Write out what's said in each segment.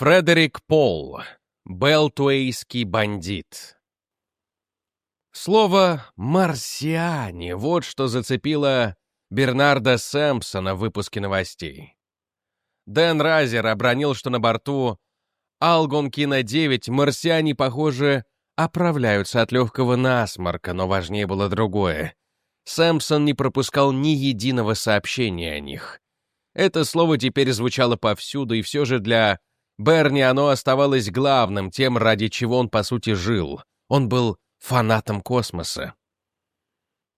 Фредерик Пол. Белтуэйский бандит. Слово «марсиане» — вот что зацепило Бернарда Сэмпсона в выпуске новостей. Дэн Разер обронил, что на борту Алгонкина-9 марсиане, похоже, оправляются от легкого насморка, но важнее было другое. Сэмпсон не пропускал ни единого сообщения о них. Это слово теперь звучало повсюду, и все же для Берни оно оставалось главным, тем, ради чего он, по сути, жил. Он был фанатом космоса.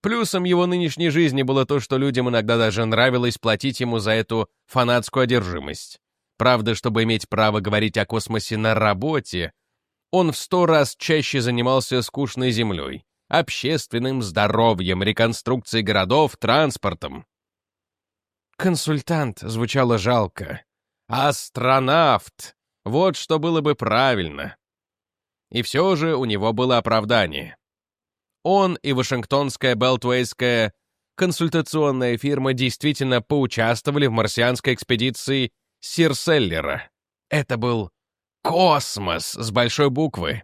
Плюсом его нынешней жизни было то, что людям иногда даже нравилось платить ему за эту фанатскую одержимость. Правда, чтобы иметь право говорить о космосе на работе, он в сто раз чаще занимался скучной землей, общественным здоровьем, реконструкцией городов, транспортом. Консультант звучало жалко. Астронавт! Вот что было бы правильно. И все же у него было оправдание. Он и Вашингтонская Белтвейская консультационная фирма действительно поучаствовали в марсианской экспедиции Сирселлера. Это был космос с большой буквы.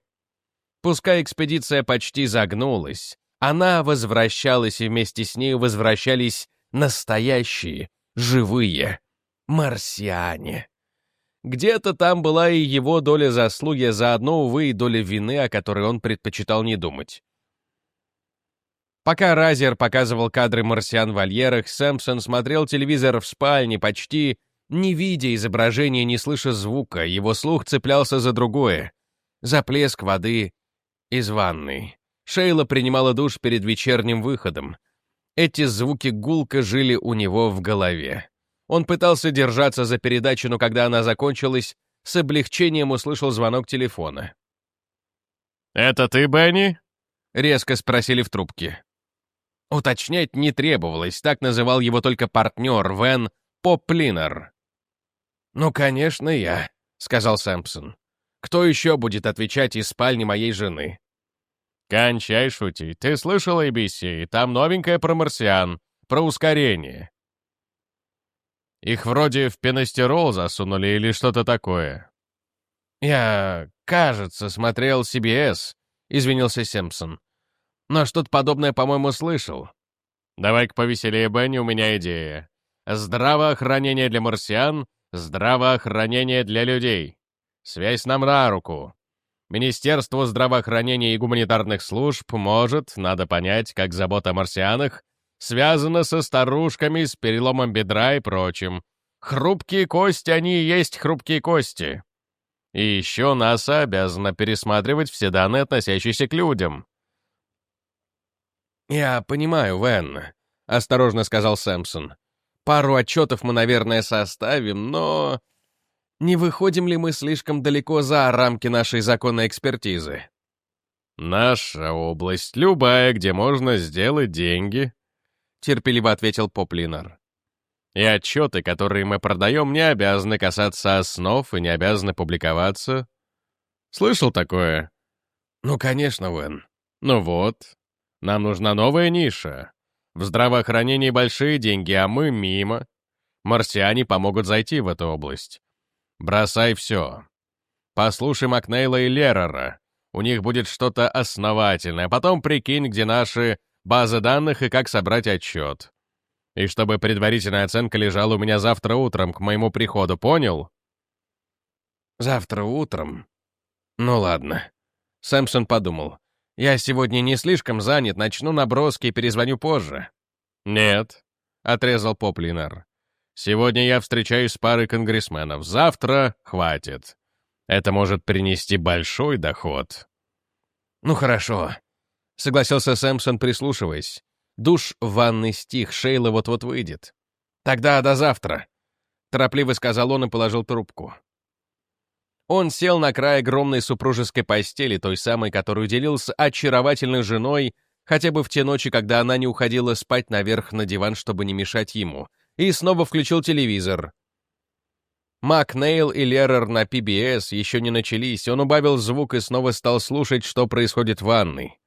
Пускай экспедиция почти загнулась, она возвращалась, и вместе с ней возвращались настоящие, живые марсиане. Где-то там была и его доля заслуги, а заодно, увы, и доля вины, о которой он предпочитал не думать. Пока Разер показывал кадры марсиан в вольерах, Сэмпсон смотрел телевизор в спальне, почти не видя изображения, не слыша звука, его слух цеплялся за другое, за плеск воды из ванной. Шейла принимала душ перед вечерним выходом. Эти звуки гулко жили у него в голове. Он пытался держаться за передачу, но когда она закончилась, с облегчением услышал звонок телефона. «Это ты, Бенни?» — резко спросили в трубке. Уточнять не требовалось, так называл его только партнер Вен Поплинер. «Ну, конечно, я», — сказал Сэмпсон. «Кто еще будет отвечать из спальни моей жены?» «Кончай шутить. Ты слышал ABC? Там новенькое про марсиан, про ускорение». Их вроде в пеностирол засунули или что-то такое. «Я, кажется, смотрел CBS», — извинился Сэмпсон. Но что-то подобное, по-моему, слышал. Давай-ка повеселее, Бенни, у меня идея. Здравоохранение для марсиан, здравоохранение для людей. Связь нам на руку. Министерство здравоохранения и гуманитарных служб может, надо понять, как забота о марсианах связана со старушками с переломом бедра и прочим. Хрупкие кости, они и есть хрупкие кости. И еще НАСА обязана пересматривать все данные, относящиеся к людям. «Я понимаю, Вен», — осторожно сказал Сэмпсон. «Пару отчетов мы, наверное, составим, но... Не выходим ли мы слишком далеко за рамки нашей законной экспертизы?» «Наша область, любая, где можно сделать деньги», — терпеливо ответил Поплинер. «И отчеты, которые мы продаем, не обязаны касаться основ и не обязаны публиковаться. Слышал такое?» «Ну, конечно, Вен». «Ну вот, нам нужна новая ниша. В здравоохранении большие деньги, а мы мимо. Марсиане помогут зайти в эту область. Бросай все. Послушай Макнейла и Леррера. У них будет что-то основательное. Потом прикинь, где наши базы данных и как собрать отчет. И чтобы предварительная оценка лежала у меня завтра утром к моему приходу, понял? Завтра утром? Ну ладно. Сэмпсон подумал. Я сегодня не слишком занят, начну наброски и перезвоню позже». «Нет», — отрезал Поплинер. «Сегодня я встречаюсь с парой конгрессменов. Завтра хватит. Это может принести большой доход». «Ну хорошо», — согласился Сэмпсон, прислушиваясь. Душ в ванной стих, Шейла вот-вот выйдет. «Тогда до завтра», — торопливо сказал он и положил трубку. Он сел на край огромной супружеской постели, той самой, которую делил с очаровательной женой, хотя бы в те ночи, когда она не уходила спать наверх на диван, чтобы не мешать ему, и снова включил телевизор. Мак Нейл и Лерер на PBS еще не начались, он убавил звук и снова стал слушать, что происходит в ванной.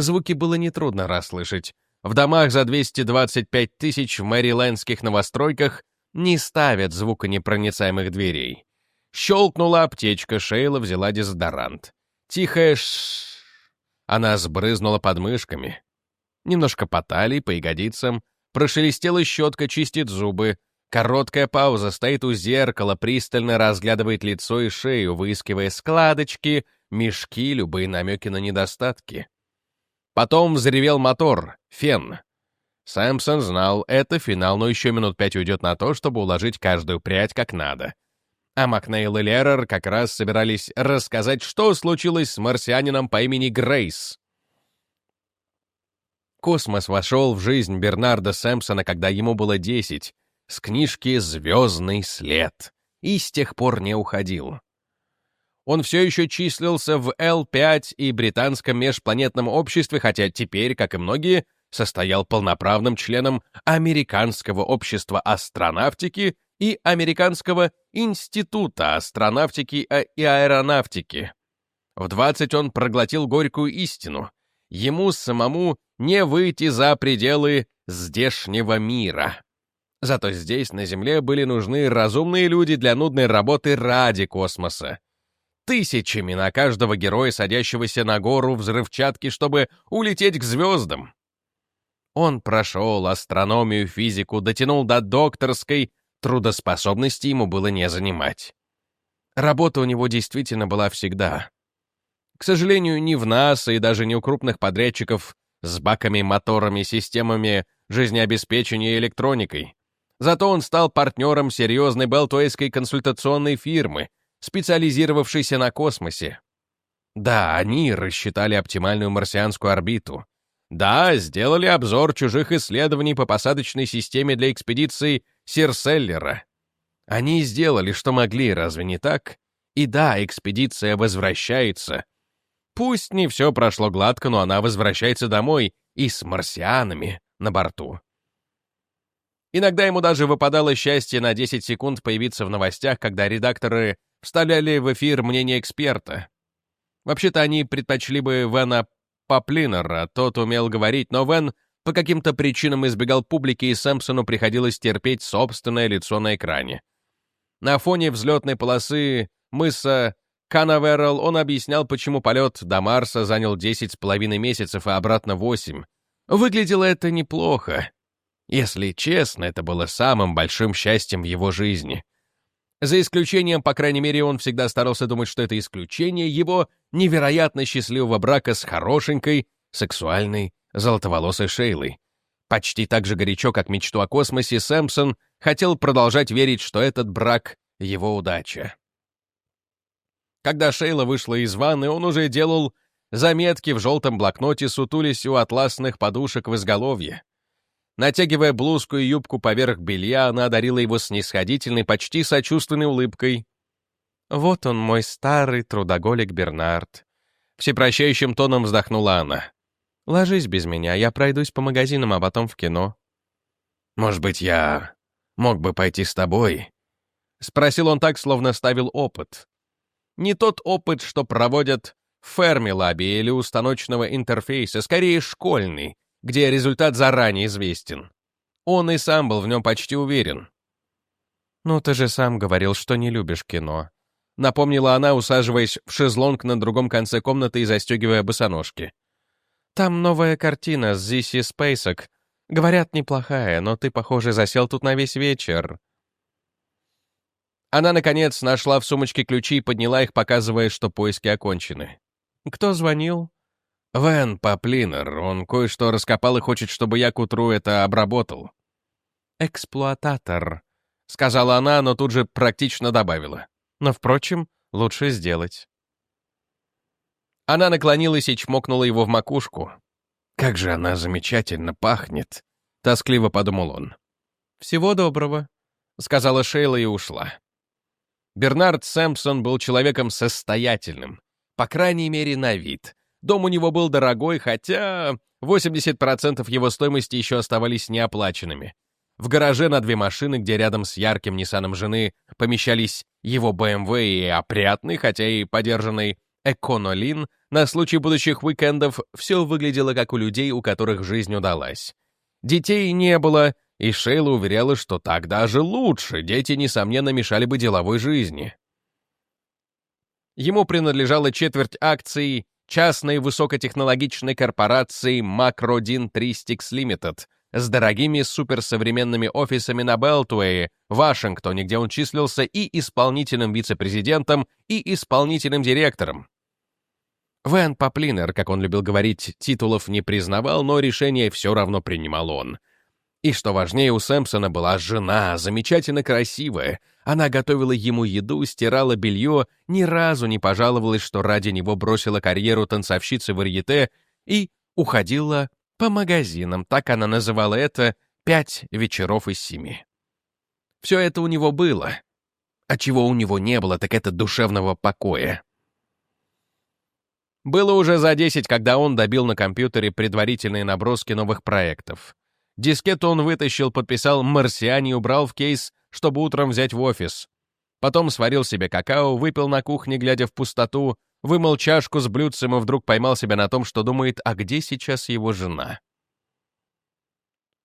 Звуки было нетрудно расслышать. В домах за 225 тысяч в мэрилендских новостройках не ставят звуконепроницаемых дверей. Щелкнула аптечка, Шейла взяла дезодорант. Тихая ш Она сбрызнула подмышками. Немножко по талии, по ягодицам. Прошелестела щетка, чистит зубы. Короткая пауза, стоит у зеркала, пристально разглядывает лицо и шею, выискивая складочки, мешки, любые намеки на недостатки. Потом взревел мотор, фен. Сэмпсон знал, это финал, но еще минут пять уйдет на то, чтобы уложить каждую прядь как надо. А Макнейл и Лерер как раз собирались рассказать, что случилось с марсианином по имени Грейс. Космос вошел в жизнь Бернарда Сэмпсона, когда ему было десять, с книжки «Звездный след», и с тех пор не уходил. Он все еще числился в Л-5 и британском межпланетном обществе, хотя теперь, как и многие, состоял полноправным членом Американского общества астронавтики и Американского института астронавтики и аэронавтики. В 20 он проглотил горькую истину. Ему самому не выйти за пределы здешнего мира. Зато здесь, на Земле, были нужны разумные люди для нудной работы ради космоса. Тысячами на каждого героя, садящегося на гору взрывчатки, чтобы улететь к звездам. Он прошел астрономию, физику, дотянул до докторской, трудоспособности ему было не занимать. Работа у него действительно была всегда. К сожалению, ни в НАСА и даже не у крупных подрядчиков с баками, моторами, системами жизнеобеспечения и электроникой. Зато он стал партнером серьезной белтуэйской консультационной фирмы, специализировавшейся на космосе. Да, они рассчитали оптимальную марсианскую орбиту, да, сделали обзор чужих исследований по посадочной системе для экспедиции Сирселлера. Они сделали, что могли, разве не так? И да, экспедиция возвращается. Пусть не все прошло гладко, но она возвращается домой и с марсианами на борту. Иногда ему даже выпадало счастье на 10 секунд появиться в новостях, когда редакторы вставляли в эфир мнение эксперта. Вообще-то они предпочли бы Вена Поплинера, тот умел говорить, но Вен по каким-то причинам избегал публики, и Сэмпсону приходилось терпеть собственное лицо на экране. На фоне взлетной полосы мыса Канаверал он объяснял, почему полет до Марса занял 10 с половиной месяцев, а обратно 8. Выглядело это неплохо. Если честно, это было самым большим счастьем в его жизни. За исключением, по крайней мере, он всегда старался думать, что это исключение его невероятно счастливого брака с хорошенькой, сексуальной, золотоволосой Шейлой. Почти так же горячо, как мечту о космосе, Сэмпсон хотел продолжать верить, что этот брак — его удача. Когда Шейла вышла из ванны, он уже делал заметки в желтом блокноте, сутулись у атласных подушек в изголовье. Натягивая блузку и юбку поверх белья, она одарила его снисходительной, почти сочувственной улыбкой. «Вот он, мой старый трудоголик Бернард». Всепрощающим тоном вздохнула она. «Ложись без меня, я пройдусь по магазинам, а потом в кино». «Может быть, я мог бы пойти с тобой?» Спросил он так, словно ставил опыт. Не тот опыт, что проводят в Фермилабе или у станочного интерфейса, скорее школьный, где результат заранее известен. Он и сам был в нем почти уверен. «Ну, ты же сам говорил, что не любишь кино», — напомнила она, усаживаясь в шезлонг на другом конце комнаты и застегивая босоножки. «Там новая картина с Зиси Спейсок. Говорят, неплохая, но ты, похоже, засел тут на весь вечер». Она, наконец, нашла в сумочке ключи и подняла их, показывая, что поиски окончены. «Кто звонил?» «Вен Поплинер, он кое-что раскопал и хочет, чтобы я к утру это обработал». «Эксплуататор», — сказала она, но тут же практично добавила. «Но, впрочем, лучше сделать». Она наклонилась и чмокнула его в макушку. «Как же она замечательно пахнет!» — тоскливо подумал он. «Всего доброго», — сказала Шейла и ушла. Бернард Сэмпсон был человеком состоятельным, по крайней мере, на вид — Дом у него был дорогой, хотя 80% его стоимости еще оставались неоплаченными. В гараже на две машины, где рядом с ярким Ниссаном жены помещались его BMW и опрятный, хотя и подержанный Эконолин, на случай будущих уикендов все выглядело как у людей, у которых жизнь удалась. Детей не было, и Шейла уверяла, что так даже лучше, дети, несомненно, мешали бы деловой жизни. Ему принадлежала четверть акций частной высокотехнологичной корпорации Macrodin Tristix Limited с дорогими суперсовременными офисами на Белтуэе, Вашингтоне, где он числился и исполнительным вице-президентом, и исполнительным директором. Вэн Поплинер, как он любил говорить, титулов не признавал, но решение все равно принимал он. И что важнее, у Сэмпсона была жена, замечательно красивая. Она готовила ему еду, стирала белье, ни разу не пожаловалась, что ради него бросила карьеру танцовщицы варьете и уходила по магазинам, так она называла это, пять вечеров из семи. Все это у него было. А чего у него не было, так это душевного покоя. Было уже за десять, когда он добил на компьютере предварительные наброски новых проектов. Дискету он вытащил, подписал «Марсиане» убрал в кейс, чтобы утром взять в офис. Потом сварил себе какао, выпил на кухне, глядя в пустоту, вымыл чашку с блюдцем и вдруг поймал себя на том, что думает, а где сейчас его жена?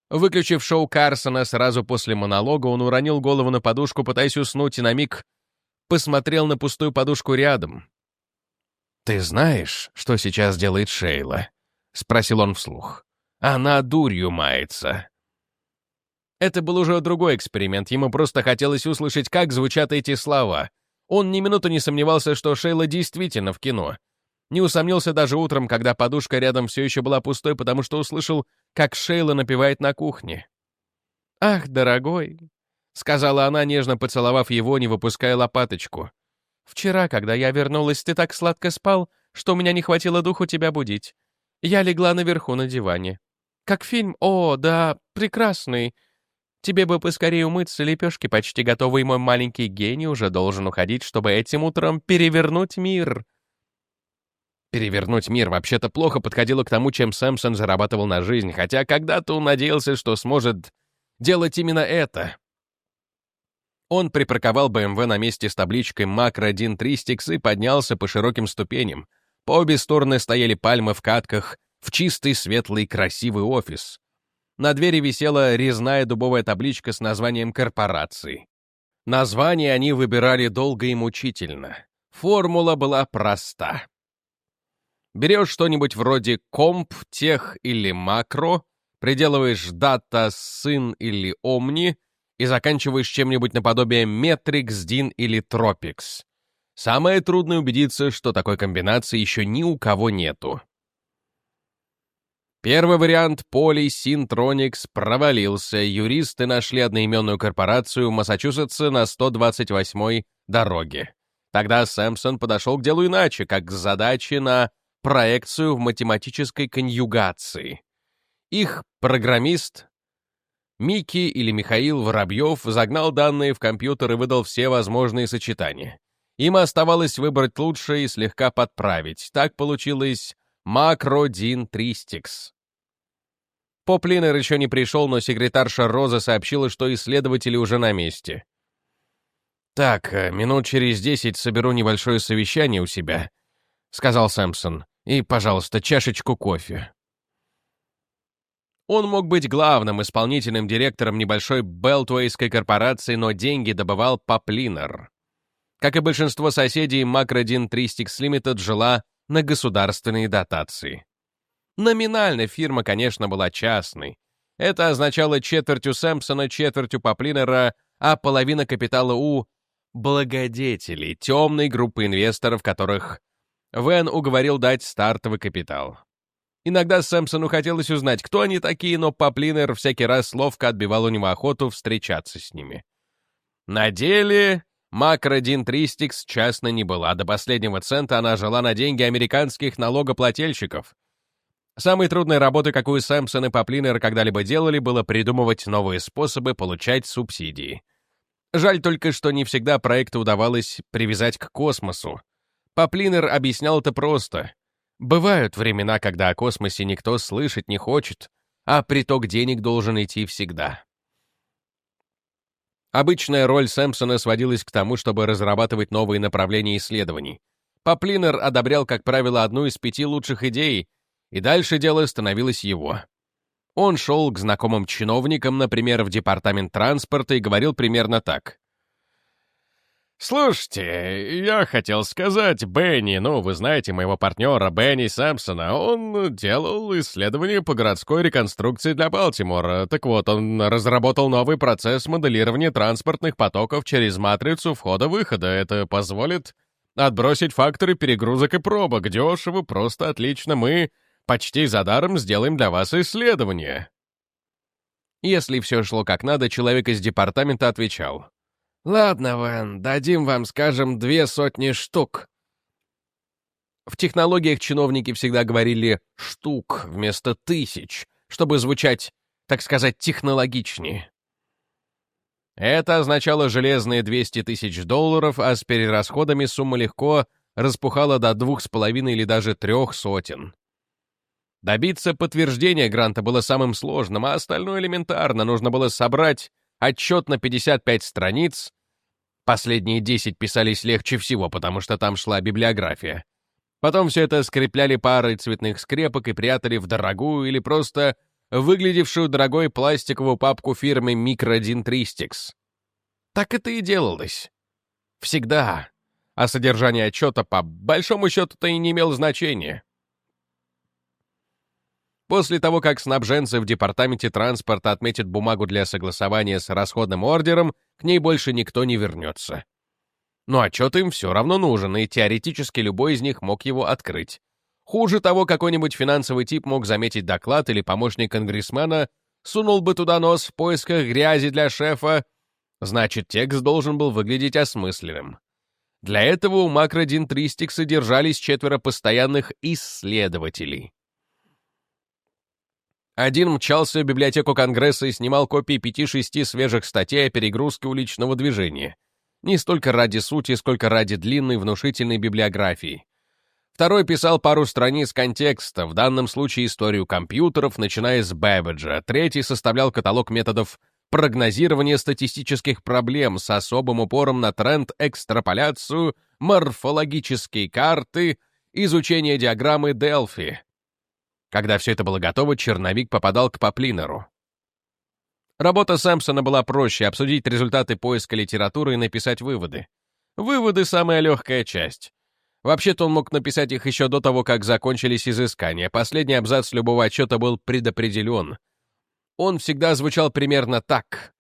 Выключив шоу Карсона сразу после монолога, он уронил голову на подушку, пытаясь уснуть, и на миг посмотрел на пустую подушку рядом. «Ты знаешь, что сейчас делает Шейла?» — спросил он вслух. Она дурью мается. Это был уже другой эксперимент, ему просто хотелось услышать, как звучат эти слова. Он ни минуты не сомневался, что Шейла действительно в кино. Не усомнился даже утром, когда подушка рядом все еще была пустой, потому что услышал, как Шейла напевает на кухне. «Ах, дорогой», — сказала она, нежно поцеловав его, не выпуская лопаточку. «Вчера, когда я вернулась, ты так сладко спал, что у меня не хватило духу тебя будить. Я легла наверху на диване. Как фильм? О, да, прекрасный. Тебе бы поскорее умыться, лепешки почти готовы, и мой маленький гений уже должен уходить, чтобы этим утром перевернуть мир. Перевернуть мир вообще-то плохо подходило к тому, чем Сэмпсон зарабатывал на жизнь, хотя когда-то он надеялся, что сможет делать именно это. Он припарковал БМВ на месте с табличкой «Макро 1 Тристикс» и поднялся по широким ступеням. По обе стороны стояли пальмы в катках, в чистый, светлый, красивый офис. На двери висела резная дубовая табличка с названием корпорации. Название они выбирали долго и мучительно. Формула была проста. Берешь что-нибудь вроде комп, тех или макро, приделываешь дата, сын или омни и заканчиваешь чем-нибудь наподобие метрикс, дин или тропикс. Самое трудное убедиться, что такой комбинации еще ни у кого нету. Первый вариант Poly Syntronics провалился. Юристы нашли одноименную корпорацию в Массачусетсе на 128-й дороге. Тогда Сэмпсон подошел к делу иначе, как к задаче на проекцию в математической конъюгации. Их программист Микки или Михаил Воробьев загнал данные в компьютер и выдал все возможные сочетания. Им оставалось выбрать лучшее и слегка подправить. Так получилось Макродин Тристикс. Поплинер еще не пришел, но секретарша Роза сообщила, что исследователи уже на месте. «Так, э, минут через десять соберу небольшое совещание у себя», — сказал Сэмпсон. «И, пожалуйста, чашечку кофе». Он мог быть главным исполнительным директором небольшой Белтуэйской корпорации, но деньги добывал Поплинер. Как и большинство соседей, Макродин Тристикс Лимитед жила на государственные дотации. Номинально фирма, конечно, была частной. Это означало четвертью Сэмпсона, четвертью Поплинера, а половина капитала у благодетелей, темной группы инвесторов, которых Вен уговорил дать стартовый капитал. Иногда Сэмпсону хотелось узнать, кто они такие, но Поплинер всякий раз ловко отбивал у него охоту встречаться с ними. На деле Макродин Тристикс частно не была. До последнего цента она жила на деньги американских налогоплательщиков. Самой трудной работой, какую Сэмпсон и Поплинер когда-либо делали, было придумывать новые способы получать субсидии. Жаль только, что не всегда проекты удавалось привязать к космосу. Поплинер объяснял это просто. Бывают времена, когда о космосе никто слышать не хочет, а приток денег должен идти всегда. Обычная роль Сэмпсона сводилась к тому, чтобы разрабатывать новые направления исследований. Поплинер одобрял, как правило, одну из пяти лучших идей, и дальше дело становилось его. Он шел к знакомым чиновникам, например, в департамент транспорта, и говорил примерно так. «Слушайте, я хотел сказать, Бенни, ну, вы знаете моего партнера Бенни Сэмпсона, он делал исследования по городской реконструкции для Балтимора. Так вот, он разработал новый процесс моделирования транспортных потоков через матрицу входа-выхода. Это позволит отбросить факторы перегрузок и пробок. Дешево, просто отлично. Мы почти за даром сделаем для вас исследование». Если все шло как надо, человек из департамента отвечал. «Ладно, Ван, дадим вам, скажем, две сотни штук». В технологиях чиновники всегда говорили «штук» вместо «тысяч», чтобы звучать, так сказать, технологичнее. Это означало железные 200 тысяч долларов, а с перерасходами сумма легко распухала до двух с половиной или даже трех сотен. Добиться подтверждения гранта было самым сложным, а остальное элементарно. Нужно было собрать отчет на 55 страниц. Последние 10 писались легче всего, потому что там шла библиография. Потом все это скрепляли парой цветных скрепок и прятали в дорогую или просто выглядевшую дорогой пластиковую папку фирмы Microdintristics. Так это и делалось. Всегда. А содержание отчета по большому счету-то и не имело значения. После того, как снабженцы в департаменте транспорта отметят бумагу для согласования с расходным ордером, к ней больше никто не вернется. Но отчет им все равно нужен, и теоретически любой из них мог его открыть. Хуже того, какой-нибудь финансовый тип мог заметить доклад или помощник конгрессмена сунул бы туда нос в поисках грязи для шефа, значит, текст должен был выглядеть осмысленным. Для этого у Макродинтристик содержались четверо постоянных исследователей. Один мчался в библиотеку Конгресса и снимал копии пяти-шести свежих статей о перегрузке уличного движения. Не столько ради сути, сколько ради длинной внушительной библиографии. Второй писал пару страниц контекста, в данном случае историю компьютеров, начиная с Бэббиджа. Третий составлял каталог методов прогнозирования статистических проблем с особым упором на тренд, экстраполяцию, морфологические карты, изучение диаграммы Делфи, когда все это было готово, черновик попадал к Поплинеру. Работа Сэмпсона была проще — обсудить результаты поиска литературы и написать выводы. Выводы — самая легкая часть. Вообще-то он мог написать их еще до того, как закончились изыскания. Последний абзац любого отчета был предопределен. Он всегда звучал примерно так.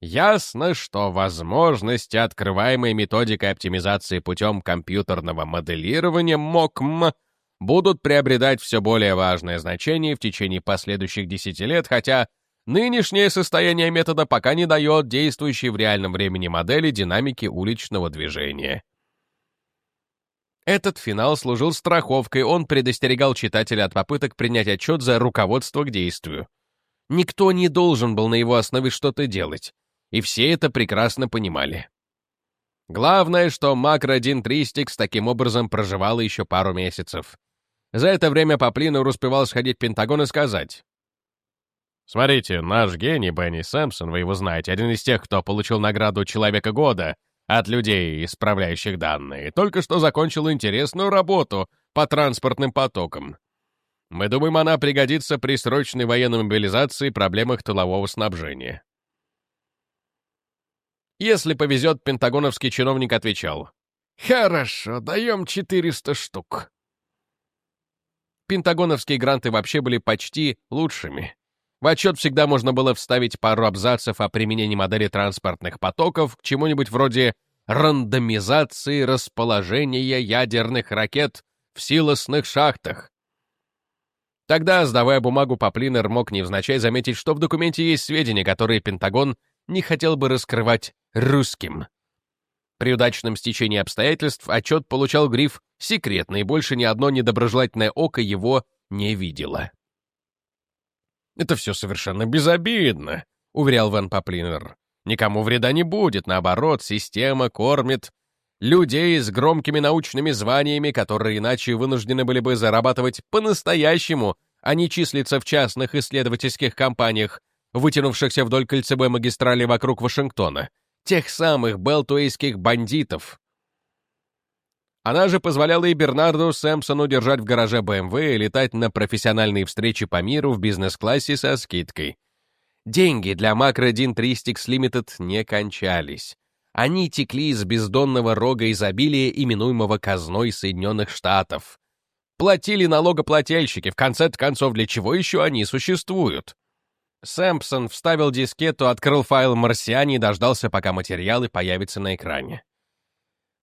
Ясно, что возможности, открываемые методикой оптимизации путем компьютерного моделирования МОКМ, будут приобретать все более важное значение в течение последующих десяти лет, хотя нынешнее состояние метода пока не дает действующей в реальном времени модели динамики уличного движения. Этот финал служил страховкой, он предостерегал читателя от попыток принять отчет за руководство к действию. Никто не должен был на его основе что-то делать, и все это прекрасно понимали. Главное, что Макро-1 Тристикс таким образом проживала еще пару месяцев. За это время Поплинер успевал сходить в Пентагон и сказать. «Смотрите, наш гений Бенни Сэмпсон, вы его знаете, один из тех, кто получил награду Человека года от людей, исправляющих данные, только что закончил интересную работу по транспортным потокам. Мы думаем, она пригодится при срочной военной мобилизации и проблемах тылового снабжения». Если повезет, пентагоновский чиновник отвечал. «Хорошо, даем 400 штук». Пентагоновские гранты вообще были почти лучшими. В отчет всегда можно было вставить пару абзацев о применении модели транспортных потоков к чему-нибудь вроде рандомизации расположения ядерных ракет в силосных шахтах. Тогда, сдавая бумагу, Поплинер мог невзначай заметить, что в документе есть сведения, которые Пентагон не хотел бы раскрывать русским. При удачном стечении обстоятельств отчет получал гриф «секретный», и больше ни одно недоброжелательное око его не видело. «Это все совершенно безобидно», — уверял Ван Поплинер. «Никому вреда не будет, наоборот, система кормит людей с громкими научными званиями, которые иначе вынуждены были бы зарабатывать по-настоящему, а не числиться в частных исследовательских компаниях, вытянувшихся вдоль кольцевой магистрали вокруг Вашингтона тех самых белтуэйских бандитов. Она же позволяла и Бернарду Сэмпсону держать в гараже БМВ и летать на профессиональные встречи по миру в бизнес-классе со скидкой. Деньги для Macro Din Tristics Limited не кончались. Они текли из бездонного рога изобилия, именуемого казной Соединенных Штатов. Платили налогоплательщики, в конце концов, для чего еще они существуют? Сэмпсон вставил дискету, открыл файл «Марсиане» и дождался, пока материалы появятся на экране.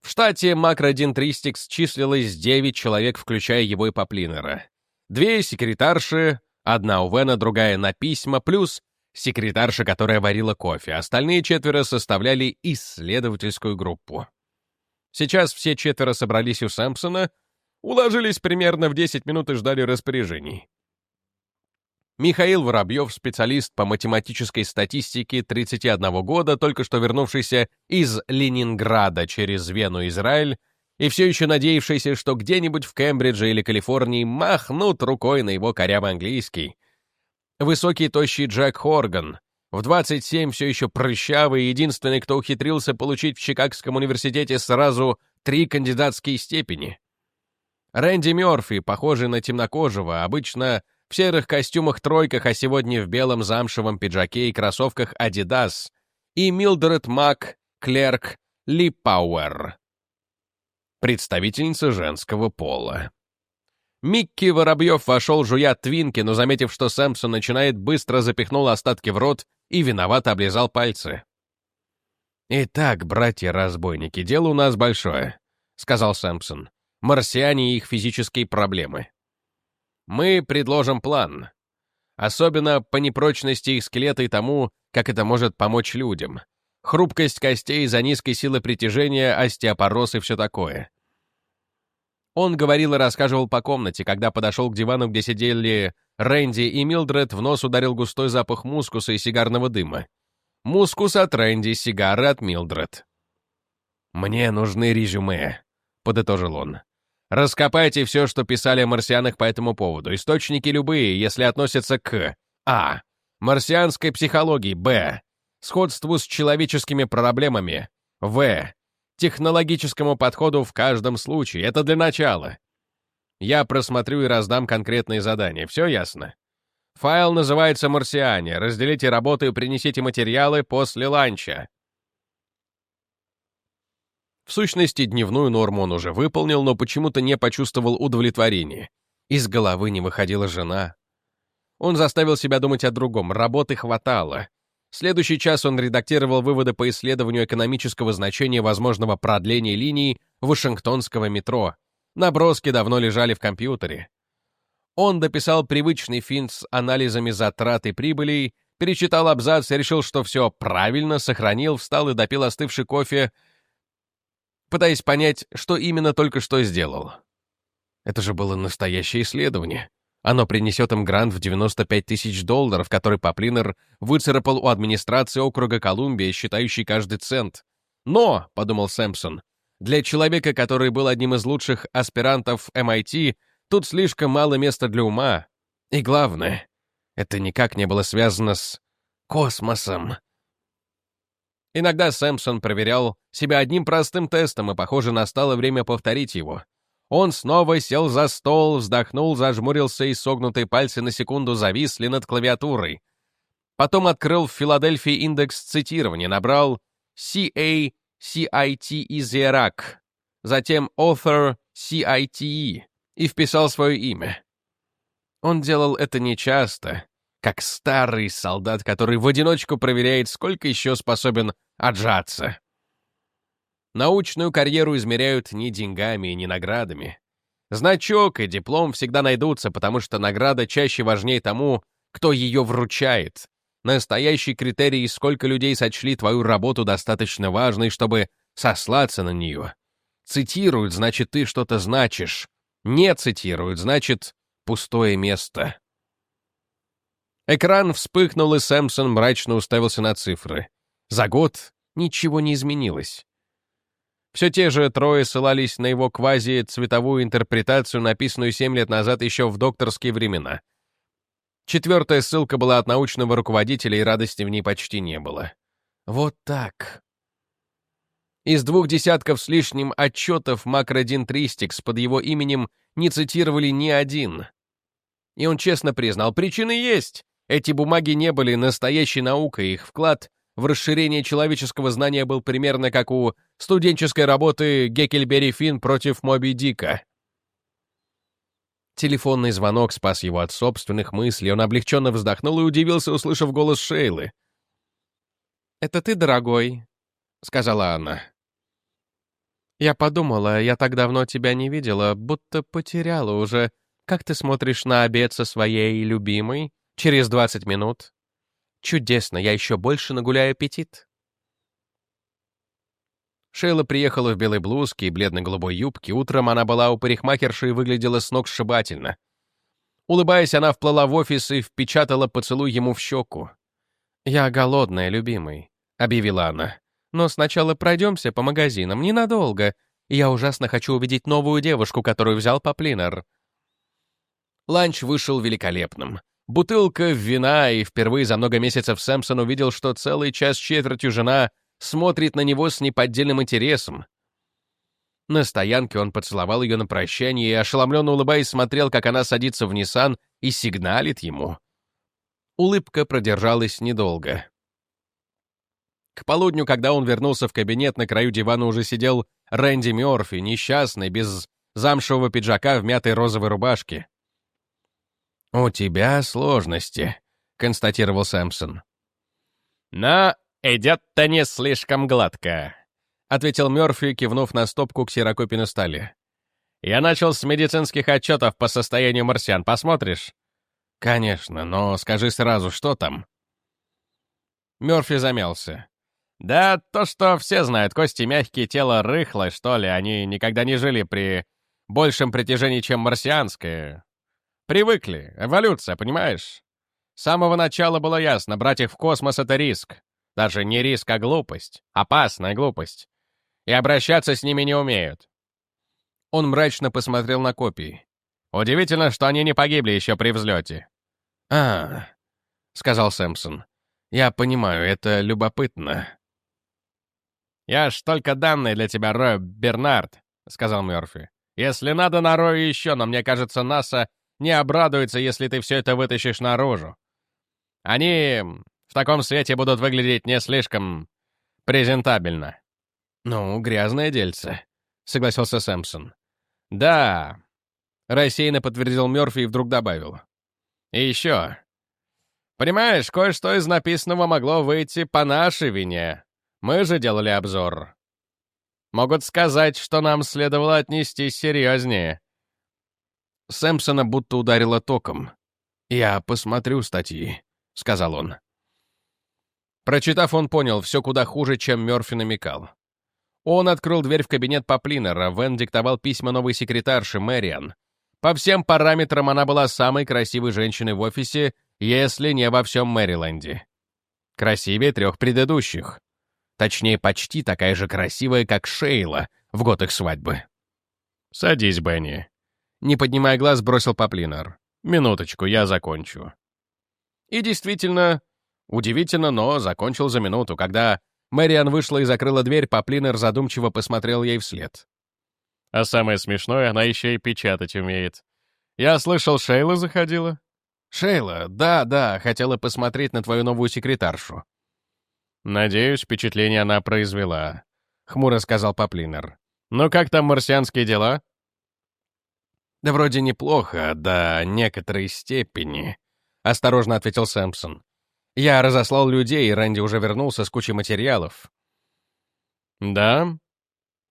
В штате Макродинтристикс числилось 9 человек, включая его и Поплинера. Две секретарши, одна у Вена, другая на письма, плюс секретарша, которая варила кофе. Остальные четверо составляли исследовательскую группу. Сейчас все четверо собрались у Сэмпсона, уложились примерно в 10 минут и ждали распоряжений. Михаил Воробьев, специалист по математической статистике 31 года, только что вернувшийся из Ленинграда через Вену, Израиль, и все еще надеявшийся, что где-нибудь в Кембридже или Калифорнии махнут рукой на его корявый английский. Высокий, тощий Джек Хорган, в 27 все еще прыщавый, единственный, кто ухитрился получить в Чикагском университете сразу три кандидатские степени. Рэнди Мёрфи, похожий на темнокожего, обычно в серых костюмах-тройках, а сегодня в белом замшевом пиджаке и кроссовках Adidas, и Милдред Мак, клерк Ли Пауэр, представительница женского пола. Микки Воробьев вошел, жуя твинки, но, заметив, что Сэмпсон начинает, быстро запихнул остатки в рот и виновато облизал пальцы. «Итак, братья-разбойники, дело у нас большое», — сказал Сэмпсон. «Марсиане и их физические проблемы. Мы предложим план. Особенно по непрочности их скелета и тому, как это может помочь людям. Хрупкость костей за низкой силы притяжения, остеопороз и все такое. Он говорил и рассказывал по комнате, когда подошел к дивану, где сидели Рэнди и Милдред, в нос ударил густой запах мускуса и сигарного дыма. Мускус от Рэнди, сигары от Милдред. «Мне нужны резюме», — подытожил он. «Раскопайте все, что писали о марсианах по этому поводу. Источники любые, если относятся к А. Марсианской психологии, Б. Сходству с человеческими проблемами, В технологическому подходу в каждом случае. Это для начала. Я просмотрю и раздам конкретные задания. Все ясно? Файл называется «Марсиане». Разделите работу и принесите материалы после ланча. В сущности, дневную норму он уже выполнил, но почему-то не почувствовал удовлетворения. Из головы не выходила жена. Он заставил себя думать о другом. Работы хватало. Следующий час он редактировал выводы по исследованию экономического значения возможного продления линий Вашингтонского метро. Наброски давно лежали в компьютере. Он дописал привычный финт с анализами затрат и прибылей, перечитал абзац и решил, что все правильно, сохранил, встал и допил остывший кофе, пытаясь понять, что именно только что сделал. Это же было настоящее исследование. Оно принесет им грант в 95 тысяч долларов, который Поплинер выцарапал у администрации округа Колумбия, считающей каждый цент. «Но», — подумал Сэмпсон, — «для человека, который был одним из лучших аспирантов MIT, тут слишком мало места для ума. И главное, это никак не было связано с космосом». Иногда Сэмпсон проверял себя одним простым тестом, и, похоже, настало время повторить его. Он снова сел за стол, вздохнул, зажмурился, и согнутые пальцы на секунду зависли над клавиатурой. Потом открыл в Филадельфии индекс цитирования, набрал CA CIT Xerac, затем Author CITE и вписал свое имя. Он делал это нечасто, как старый солдат, который в одиночку проверяет, сколько еще способен отжаться. Научную карьеру измеряют не деньгами и не наградами. Значок и диплом всегда найдутся, потому что награда чаще важнее тому, кто ее вручает. Настоящий критерий, сколько людей сочли твою работу достаточно важной, чтобы сослаться на нее. Цитируют, значит, ты что-то значишь. Не цитируют, значит, пустое место. Экран вспыхнул, и Сэмпсон мрачно уставился на цифры. За год ничего не изменилось. Все те же трое ссылались на его квази-цветовую интерпретацию, написанную семь лет назад еще в докторские времена. Четвертая ссылка была от научного руководителя, и радости в ней почти не было. Вот так. Из двух десятков с лишним отчетов Макродинтристикс под его именем не цитировали ни один. И он честно признал, причины есть. Эти бумаги не были настоящей наукой, их вклад в расширении человеческого знания был примерно как у студенческой работы Геккельбери Финн против Моби Дика. Телефонный звонок спас его от собственных мыслей, он облегченно вздохнул и удивился, услышав голос Шейлы. «Это ты, дорогой?» — сказала она. «Я подумала, я так давно тебя не видела, будто потеряла уже. Как ты смотришь на обед со своей любимой? Через двадцать минут?» «Чудесно, я еще больше нагуляю аппетит». Шейла приехала в белой блузке и бледно-голубой юбке. Утром она была у парикмахерши и выглядела с ног сшибательно. Улыбаясь, она вплыла в офис и впечатала поцелуй ему в щеку. «Я голодная, любимый», — объявила она. «Но сначала пройдемся по магазинам, ненадолго. Я ужасно хочу увидеть новую девушку, которую взял Поплинер». Ланч вышел великолепным. Бутылка вина, и впервые за много месяцев Сэмпсон увидел, что целый час четвертью жена смотрит на него с неподдельным интересом. На стоянке он поцеловал ее на прощание и, ошеломленно улыбаясь, смотрел, как она садится в Ниссан и сигналит ему. Улыбка продержалась недолго. К полудню, когда он вернулся в кабинет, на краю дивана уже сидел Рэнди Мёрфи, несчастный, без замшевого пиджака в мятой розовой рубашке. «У тебя сложности», — констатировал Сэмпсон. «Но идет-то не слишком гладко», — ответил Мёрфи, кивнув на стопку ксерокопий на столе. «Я начал с медицинских отчетов по состоянию марсиан. Посмотришь?» «Конечно, но скажи сразу, что там?» Мёрфи замялся. «Да то, что все знают, кости мягкие, тело рыхлое, что ли, они никогда не жили при большем притяжении, чем марсианское. Привыкли, эволюция, понимаешь? С самого начала было ясно, брать их в космос — это риск. Даже не риск, а глупость. Опасная глупость. И обращаться с ними не умеют. Он мрачно посмотрел на копии. Удивительно, что они не погибли еще при взлете. «А, — сказал Сэмпсон, — я понимаю, это любопытно». «Я ж только данные для тебя рою, Бернард», — сказал Мёрфи. «Если надо, нарою еще, но мне кажется, НАСА не обрадуется, если ты все это вытащишь наружу. Они в таком свете будут выглядеть не слишком презентабельно». «Ну, грязное дельце», — согласился Сэмпсон. «Да», — рассеянно подтвердил Мёрфи и вдруг добавил. И еще. Понимаешь, кое-что из написанного могло выйти по нашей вине. Мы же делали обзор. Могут сказать, что нам следовало отнестись серьезнее. Сэмпсона будто ударило током. «Я посмотрю статьи», — сказал он. Прочитав, он понял, все куда хуже, чем Мёрфи намекал. Он открыл дверь в кабинет Поплинера, Вен диктовал письма новой секретарше Мэриан, по всем параметрам она была самой красивой женщиной в офисе, если не во всем Мэриленде. Красивее трех предыдущих. Точнее, почти такая же красивая, как Шейла в год их свадьбы. «Садись, Бенни». Не поднимая глаз, бросил Поплинер. «Минуточку, я закончу». И действительно, удивительно, но закончил за минуту, когда Мэриан вышла и закрыла дверь, Поплинер задумчиво посмотрел ей вслед. А самое смешное, она еще и печатать умеет. Я слышал, Шейла заходила. Шейла, да, да, хотела посмотреть на твою новую секретаршу. Надеюсь, впечатление она произвела, — хмуро сказал Поплинер. Ну как там марсианские дела? Да вроде неплохо, до некоторой степени, — осторожно ответил Сэмпсон. Я разослал людей, и Рэнди уже вернулся с кучей материалов. Да?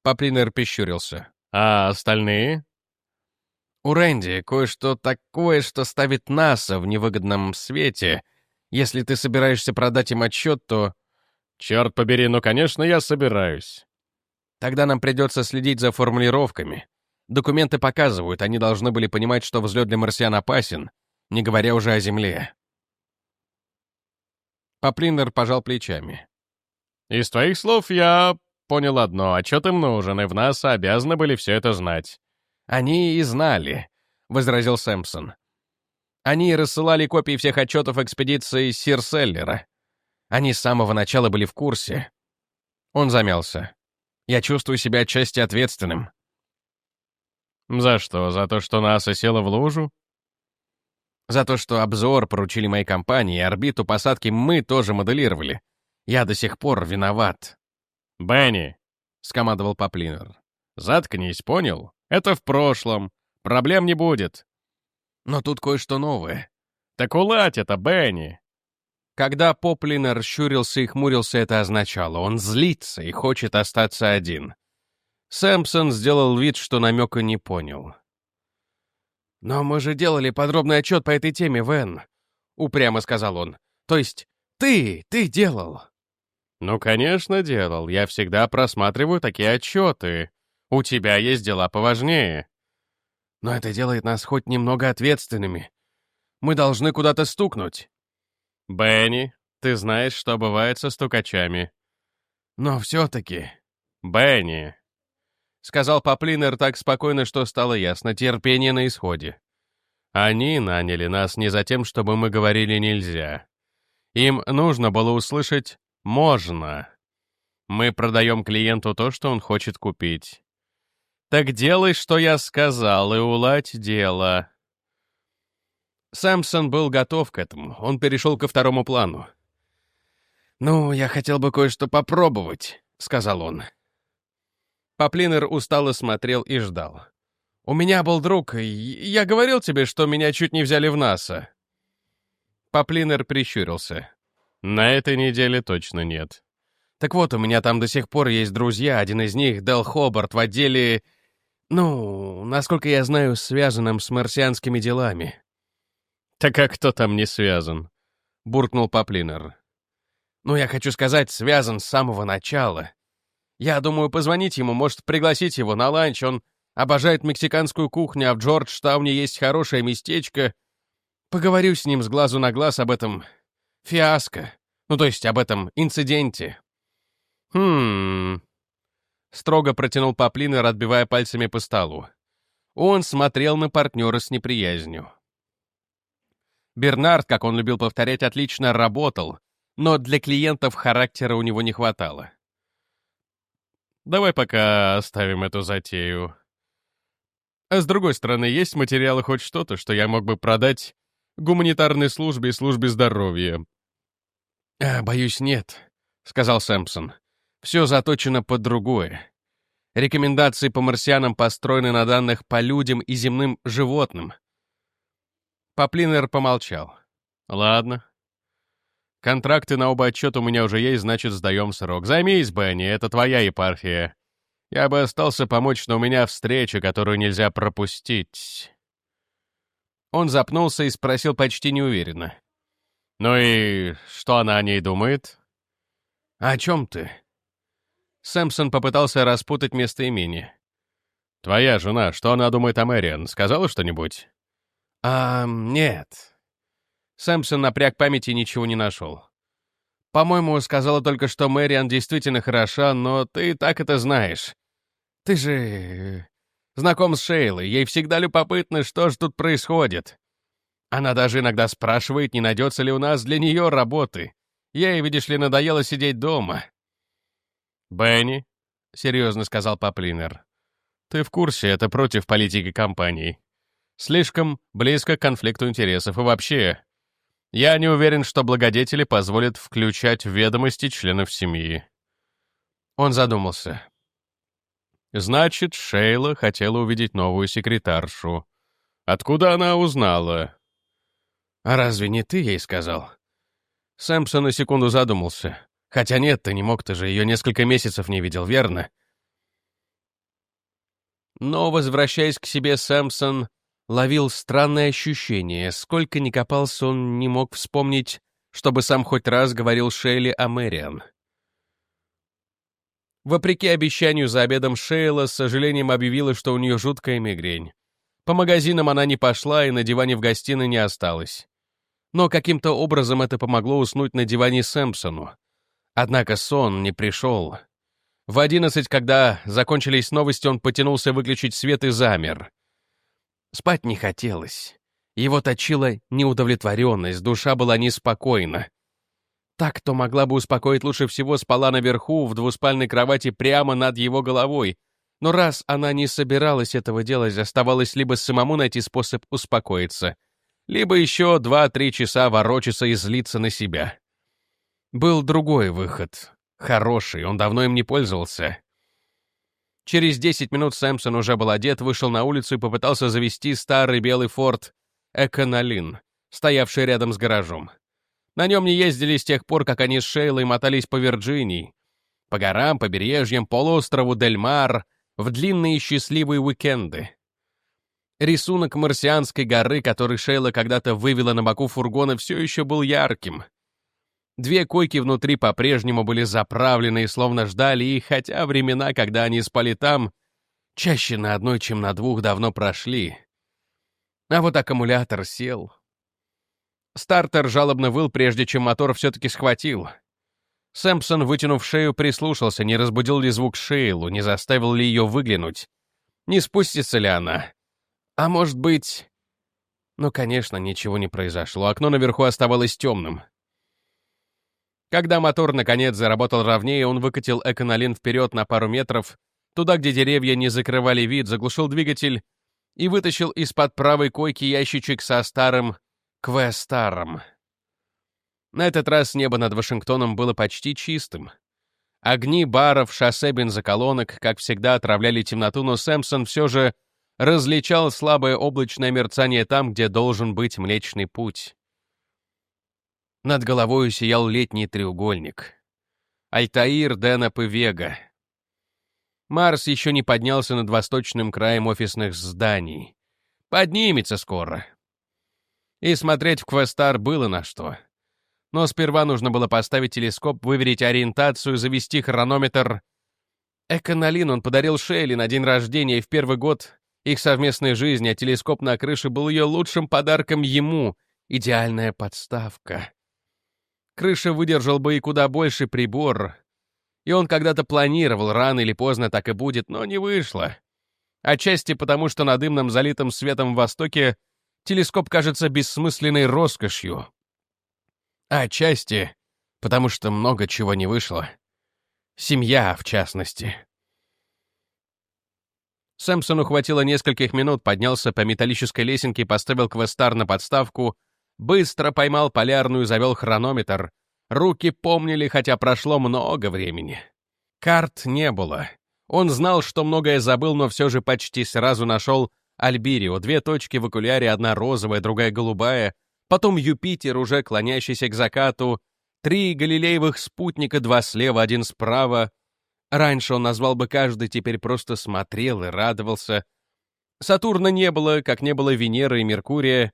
Поплинер пищурился. А остальные? У Рэнди кое-что такое, что ставит НАСА в невыгодном свете. Если ты собираешься продать им отчет, то... Черт побери, ну, конечно, я собираюсь. Тогда нам придется следить за формулировками. Документы показывают, они должны были понимать, что взлет для марсиан опасен, не говоря уже о Земле. Поплинер пожал плечами. «Из твоих слов я понял одно, отчет им нужен, и в нас обязаны были все это знать. «Они и знали», — возразил Сэмпсон. «Они рассылали копии всех отчетов экспедиции Сирселлера. Они с самого начала были в курсе». Он замялся. «Я чувствую себя отчасти ответственным». «За что? За то, что НАСА села в лужу?» «За то, что обзор поручили моей компании, и орбиту посадки мы тоже моделировали. Я до сих пор виноват». «Бенни», — скомандовал Поплинер, — «заткнись, понял? Это в прошлом. Проблем не будет». «Но тут кое-что новое». «Так уладь это, Бенни!» Когда Поплинер щурился и хмурился, это означало, он злится и хочет остаться один. Сэмпсон сделал вид, что намека не понял. «Но мы же делали подробный отчет по этой теме, Вен», — упрямо сказал он. «То есть ты, ты делал?» «Ну, конечно, делал. Я всегда просматриваю такие отчеты. У тебя есть дела поважнее». «Но это делает нас хоть немного ответственными. Мы должны куда-то стукнуть». «Бенни, ты знаешь, что бывает со стукачами». «Но все-таки...» «Бенни, — сказал Поплинер так спокойно, что стало ясно, терпение на исходе. «Они наняли нас не за тем, чтобы мы говорили «нельзя». Им нужно было услышать «можно». Мы продаем клиенту то, что он хочет купить. Так делай, что я сказал, и уладь дело». Самсон был готов к этому, он перешел ко второму плану. «Ну, я хотел бы кое-что попробовать», — сказал он. Поплинер устало смотрел и ждал. «У меня был друг, я говорил тебе, что меня чуть не взяли в НАСА». Поплинер прищурился. «На этой неделе точно нет». «Так вот, у меня там до сих пор есть друзья, один из них — Дел Хобарт в отделе... Ну, насколько я знаю, связанном с марсианскими делами». «Так а кто там не связан?» — буркнул Поплинер. «Ну, я хочу сказать, связан с самого начала. Я думаю позвонить ему, может, пригласить его на ланч. Он обожает мексиканскую кухню, а в Джорджтауне есть хорошее местечко. Поговорю с ним с глазу на глаз об этом фиаско. Ну, то есть об этом инциденте. Хм... Строго протянул Поплинер, отбивая пальцами по столу. Он смотрел на партнера с неприязнью. Бернард, как он любил повторять, отлично работал, но для клиентов характера у него не хватало. Давай пока оставим эту затею. А с другой стороны, есть материалы хоть что-то, что я мог бы продать гуманитарной службе и службе здоровья? А, «Боюсь, нет», — сказал Сэмпсон. «Все заточено под другое. Рекомендации по марсианам построены на данных по людям и земным животным». Поплинер помолчал. «Ладно, Контракты на оба отчета у меня уже есть, значит, сдаем срок. Займись, Бенни, это твоя епархия. Я бы остался помочь, но у меня встреча, которую нельзя пропустить». Он запнулся и спросил почти неуверенно. «Ну и что она о ней думает?» «О чем ты?» Сэмпсон попытался распутать местоимение. «Твоя жена, что она думает о Мэриан? Сказала что-нибудь?» «А, нет. Сэмпсон напряг памяти и ничего не нашел. «По-моему, сказала только, что Мэриан действительно хороша, но ты так это знаешь. Ты же... Э, знаком с Шейлой, ей всегда любопытно, что же тут происходит. Она даже иногда спрашивает, не найдется ли у нас для нее работы. Ей, видишь ли, надоело сидеть дома». «Бенни», — серьезно сказал Поплинер, — «ты в курсе, это против политики компании. Слишком близко к конфликту интересов и вообще...» Я не уверен, что благодетели позволят включать в ведомости членов семьи. Он задумался. Значит, Шейла хотела увидеть новую секретаршу. Откуда она узнала? А разве не ты ей сказал? Сэмпсон на секунду задумался. Хотя нет, ты не мог, ты же ее несколько месяцев не видел, верно? Но, возвращаясь к себе, Сэмпсон ловил странное ощущение. Сколько ни копался, он не мог вспомнить, чтобы сам хоть раз говорил Шейли о Мэриан. Вопреки обещанию за обедом Шейла с сожалением объявила, что у нее жуткая мигрень. По магазинам она не пошла и на диване в гостиной не осталась. Но каким-то образом это помогло уснуть на диване Сэмпсону. Однако сон не пришел. В одиннадцать, когда закончились новости, он потянулся выключить свет и замер. Спать не хотелось. Его точила неудовлетворенность, душа была неспокойна. Так, кто могла бы успокоить лучше всего, спала наверху, в двуспальной кровати прямо над его головой. Но раз она не собиралась этого делать, оставалось либо самому найти способ успокоиться, либо еще два-три часа ворочаться и злиться на себя. Был другой выход. Хороший, он давно им не пользовался. Через 10 минут Сэмпсон уже был одет, вышел на улицу и попытался завести старый белый форт Эконолин, стоявший рядом с гаражом. На нем не ездили с тех пор, как они с Шейлой мотались по Вирджинии. По горам, побережьям, полуострову Дель-Мар, в длинные счастливые уикенды. Рисунок марсианской горы, который Шейла когда-то вывела на боку фургона, все еще был ярким. Две койки внутри по-прежнему были заправлены и словно ждали их, хотя времена, когда они спали там, чаще на одной, чем на двух, давно прошли. А вот аккумулятор сел. Стартер жалобно выл, прежде чем мотор все-таки схватил. Сэмпсон, вытянув шею, прислушался, не разбудил ли звук Шейлу, не заставил ли ее выглянуть. Не спустится ли она? А может быть... Ну, конечно, ничего не произошло. Окно наверху оставалось темным. Когда мотор, наконец, заработал ровнее, он выкатил эконолин вперед на пару метров, туда, где деревья не закрывали вид, заглушил двигатель и вытащил из-под правой койки ящичек со старым Квестаром. На этот раз небо над Вашингтоном было почти чистым. Огни баров, шоссе бензоколонок, как всегда, отравляли темноту, но Сэмпсон все же различал слабое облачное мерцание там, где должен быть Млечный Путь. Над головой сиял летний треугольник. Альтаир, Денеп и Вега. Марс еще не поднялся над восточным краем офисных зданий. Поднимется скоро. И смотреть в Квестар было на что. Но сперва нужно было поставить телескоп, выверить ориентацию, завести хронометр. Эконолин он подарил Шейли на день рождения, и в первый год их совместной жизни, а телескоп на крыше был ее лучшим подарком ему. Идеальная подставка. Крыша выдержал бы и куда больше прибор. И он когда-то планировал, рано или поздно так и будет, но не вышло. Отчасти потому, что на дымном залитом светом востоке телескоп кажется бессмысленной роскошью. А отчасти потому, что много чего не вышло. Семья, в частности. Сэмпсону хватило нескольких минут, поднялся по металлической лесенке, поставил квестар на подставку, быстро поймал полярную, завел хронометр. Руки помнили, хотя прошло много времени. Карт не было. Он знал, что многое забыл, но все же почти сразу нашел Альбирио. Две точки в окуляре, одна розовая, другая голубая. Потом Юпитер, уже клонящийся к закату. Три галилеевых спутника, два слева, один справа. Раньше он назвал бы каждый, теперь просто смотрел и радовался. Сатурна не было, как не было Венеры и Меркурия.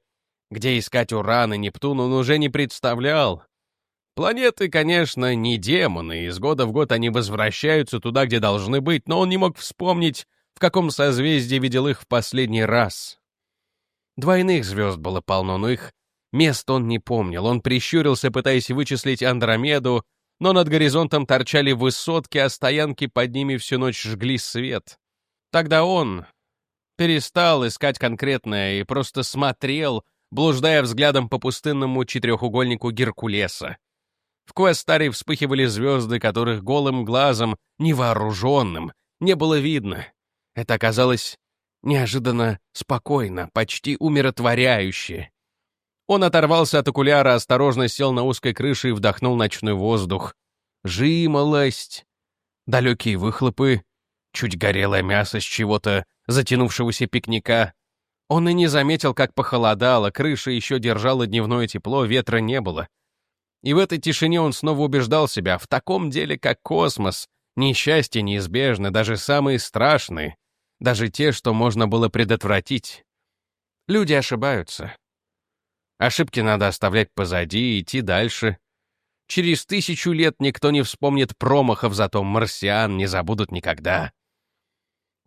Где искать Уран и Нептун он уже не представлял. Планеты, конечно, не демоны, из года в год они возвращаются туда, где должны быть, но он не мог вспомнить, в каком созвездии видел их в последний раз. Двойных звезд было полно, но их мест он не помнил. Он прищурился, пытаясь вычислить Андромеду, но над горизонтом торчали высотки, а стоянки под ними всю ночь жгли свет. Тогда он перестал искать конкретное и просто смотрел, блуждая взглядом по пустынному четырехугольнику Геркулеса. В Куэстаре вспыхивали звезды, которых голым глазом, невооруженным, не было видно. Это оказалось неожиданно спокойно, почти умиротворяюще. Он оторвался от окуляра, осторожно сел на узкой крыше и вдохнул ночной воздух. Жимолость. Далекие выхлопы. Чуть горелое мясо с чего-то затянувшегося пикника. Он и не заметил, как похолодало, крыша еще держала дневное тепло, ветра не было. И в этой тишине он снова убеждал себя, в таком деле, как космос, несчастья неизбежны, даже самые страшные, даже те, что можно было предотвратить. Люди ошибаются. Ошибки надо оставлять позади и идти дальше. Через тысячу лет никто не вспомнит промахов, зато марсиан не забудут никогда.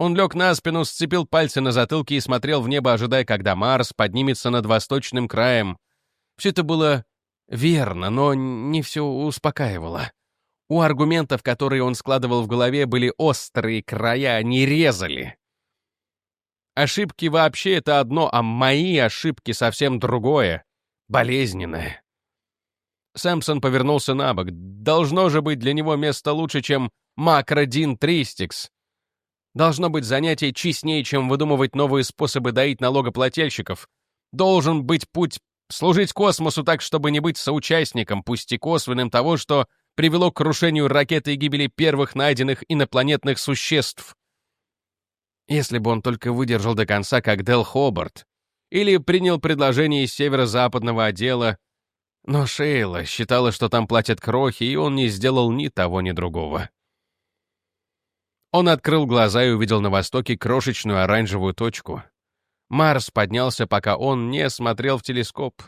Он лег на спину, сцепил пальцы на затылке и смотрел в небо, ожидая, когда Марс поднимется над восточным краем. Все это было верно, но не все успокаивало. У аргументов, которые он складывал в голове, были острые края, они резали. Ошибки вообще это одно, а мои ошибки совсем другое. Болезненное. Сэмпсон повернулся на бок. Должно же быть для него место лучше, чем макродин Тристикс. Должно быть занятие честнее, чем выдумывать новые способы доить налогоплательщиков. Должен быть путь Служить космосу так, чтобы не быть соучастником, пусть и косвенным того, что привело к крушению ракеты и гибели первых найденных инопланетных существ. Если бы он только выдержал до конца, как Дел Хобарт, или принял предложение из северо-западного отдела, но Шейла считала, что там платят крохи, и он не сделал ни того, ни другого. Он открыл глаза и увидел на востоке крошечную оранжевую точку. Марс поднялся, пока он не смотрел в телескоп.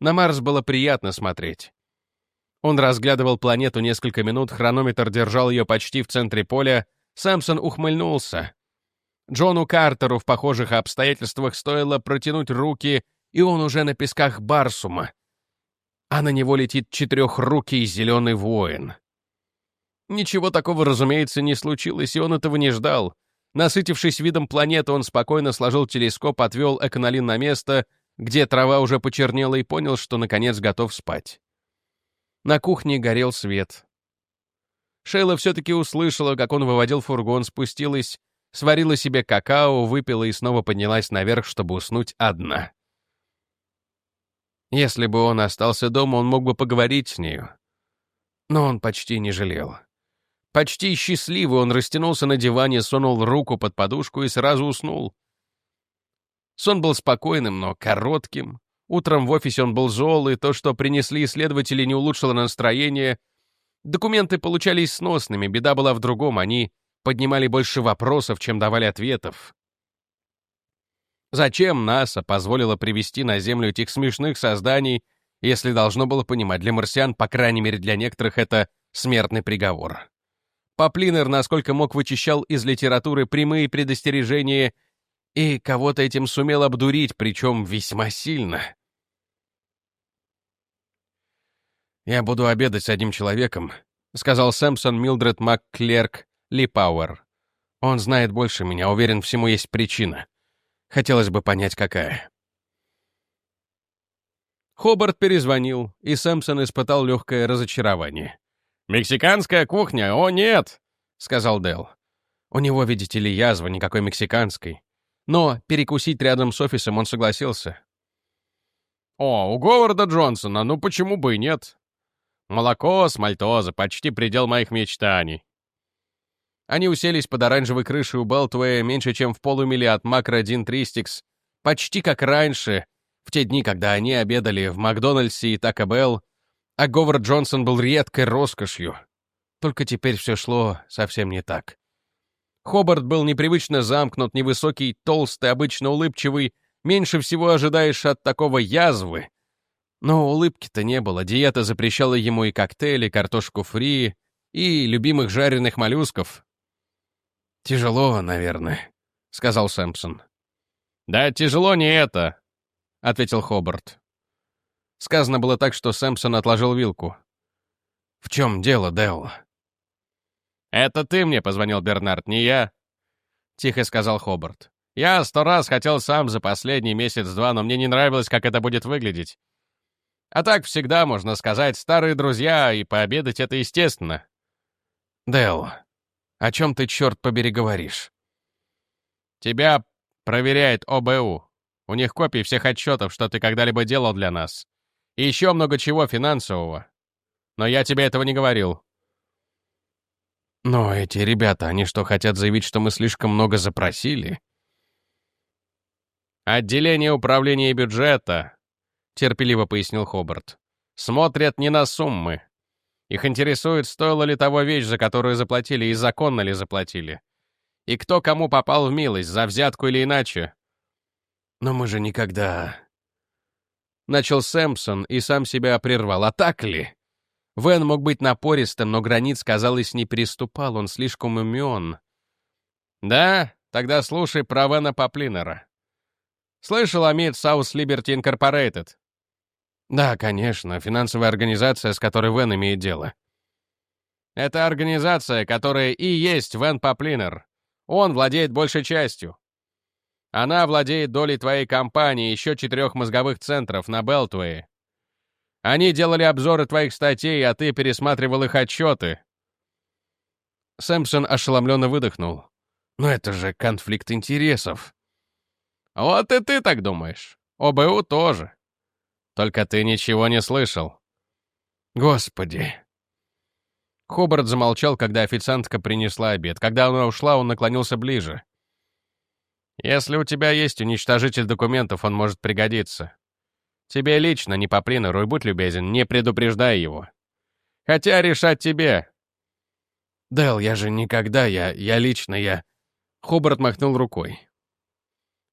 На Марс было приятно смотреть. Он разглядывал планету несколько минут, хронометр держал ее почти в центре поля, Сэмпсон ухмыльнулся. Джону Картеру в похожих обстоятельствах стоило протянуть руки, и он уже на песках Барсума. А на него летит четырехрукий зеленый воин. Ничего такого, разумеется, не случилось, и он этого не ждал. Насытившись видом планеты, он спокойно сложил телескоп, отвел Эконолин на место, где трава уже почернела, и понял, что, наконец, готов спать. На кухне горел свет. Шейла все-таки услышала, как он выводил фургон, спустилась, сварила себе какао, выпила и снова поднялась наверх, чтобы уснуть одна. Если бы он остался дома, он мог бы поговорить с нею. Но он почти не жалел. Почти счастливый он растянулся на диване, сунул руку под подушку и сразу уснул. Сон был спокойным, но коротким. Утром в офисе он был зол, и то, что принесли исследователи, не улучшило настроение. Документы получались сносными, беда была в другом, они поднимали больше вопросов, чем давали ответов. Зачем НАСА позволило привести на Землю этих смешных созданий, если должно было понимать, для марсиан, по крайней мере для некоторых, это смертный приговор? Поплинер, насколько мог, вычищал из литературы прямые предостережения и кого-то этим сумел обдурить, причем весьма сильно. «Я буду обедать с одним человеком», — сказал Сэмпсон Милдред МакКлерк Ли Пауэр. «Он знает больше меня, уверен, всему есть причина. Хотелось бы понять, какая». Хобарт перезвонил, и Сэмпсон испытал легкое разочарование. «Мексиканская кухня? О, нет!» — сказал Дэл. У него, видите ли, язва никакой мексиканской. Но перекусить рядом с офисом он согласился. «О, у Говарда Джонсона, ну почему бы и нет? Молоко с мальтоза, почти предел моих мечтаний». Они уселись под оранжевой крышей у Белтвея меньше, чем в полумиле от Макро Дин Тристикс, почти как раньше, в те дни, когда они обедали в Макдональдсе и Тако Белл, а Говард Джонсон был редкой роскошью. Только теперь все шло совсем не так. Хобарт был непривычно замкнут, невысокий, толстый, обычно улыбчивый, меньше всего ожидаешь от такого язвы. Но улыбки-то не было, диета запрещала ему и коктейли, картошку фри, и любимых жареных моллюсков. «Тяжело, наверное», — сказал Сэмпсон. «Да тяжело не это», — ответил Хобарт. Сказано было так, что Сэмпсон отложил вилку. «В чем дело, Дэл?» «Это ты мне позвонил, Бернард, не я», — тихо сказал Хобарт. «Я сто раз хотел сам за последний месяц-два, но мне не нравилось, как это будет выглядеть. А так всегда, можно сказать, старые друзья, и пообедать это естественно». «Дэл, о чем ты, черт побери, говоришь?» «Тебя проверяет ОБУ. У них копии всех отчетов, что ты когда-либо делал для нас. И еще много чего финансового. Но я тебе этого не говорил. Но эти ребята, они что, хотят заявить, что мы слишком много запросили? Отделение управления бюджета, терпеливо пояснил Хобарт, смотрят не на суммы. Их интересует, стоила ли того вещь, за которую заплатили, и законно ли заплатили. И кто кому попал в милость, за взятку или иначе. Но мы же никогда Начал Сэмпсон и сам себя прервал. А так ли? Вен мог быть напористым, но границ, казалось, не переступал, он слишком умен. Да, тогда слушай про Вена Поплинера. Слышал о МИД South Liberty Incorporated? Да, конечно, финансовая организация, с которой Вен имеет дело. Это организация, которая и есть Вен Поплинер. Он владеет большей частью. Она владеет долей твоей компании еще четырех мозговых центров на Белтвее. Они делали обзоры твоих статей, а ты пересматривал их отчеты». Сэмпсон ошеломленно выдохнул. «Но это же конфликт интересов». «Вот и ты так думаешь. ОБУ тоже. Только ты ничего не слышал». «Господи!» Хобарт замолчал, когда официантка принесла обед. Когда она ушла, он наклонился ближе. «Если у тебя есть уничтожитель документов, он может пригодиться. Тебе лично, не по Плинеру, и будь любезен, не предупреждай его. Хотя решать тебе». «Дэл, я же никогда, я, я лично, я...» Хобарт махнул рукой.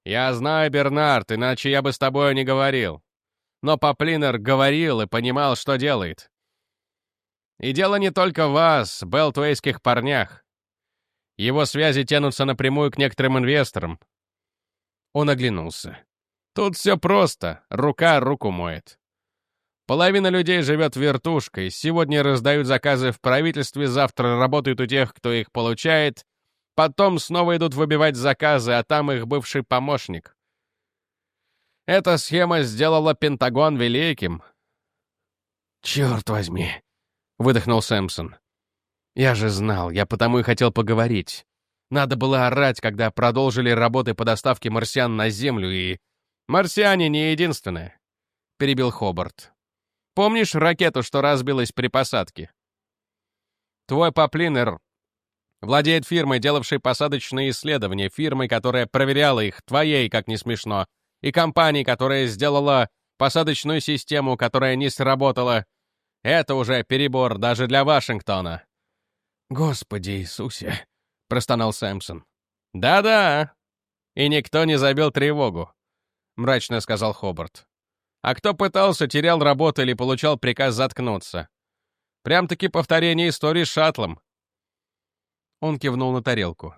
«Я знаю, Бернард, иначе я бы с тобой не говорил. Но Поплинер говорил и понимал, что делает. И дело не только в вас, белтуэйских парнях. Его связи тянутся напрямую к некоторым инвесторам. Он оглянулся. Тут все просто, рука руку моет. Половина людей живет вертушкой, сегодня раздают заказы в правительстве, завтра работают у тех, кто их получает, потом снова идут выбивать заказы, а там их бывший помощник. Эта схема сделала Пентагон великим. «Черт возьми!» выдохнул Сэмпсон. «Я же знал, я потому и хотел поговорить. Надо было орать, когда продолжили работы по доставке марсиан на Землю, и... Марсиане не единственное», — перебил Хобарт. «Помнишь ракету, что разбилась при посадке?» «Твой поплинер владеет фирмой, делавшей посадочные исследования, фирмой, которая проверяла их, твоей, как не смешно, и компанией, которая сделала посадочную систему, которая не сработала, это уже перебор даже для Вашингтона». «Господи Иисусе!» — простонал Сэмпсон. «Да-да, и никто не забил тревогу», — мрачно сказал Хобарт. «А кто пытался, терял работу или получал приказ заткнуться. Прям-таки повторение истории с шаттлом». Он кивнул на тарелку.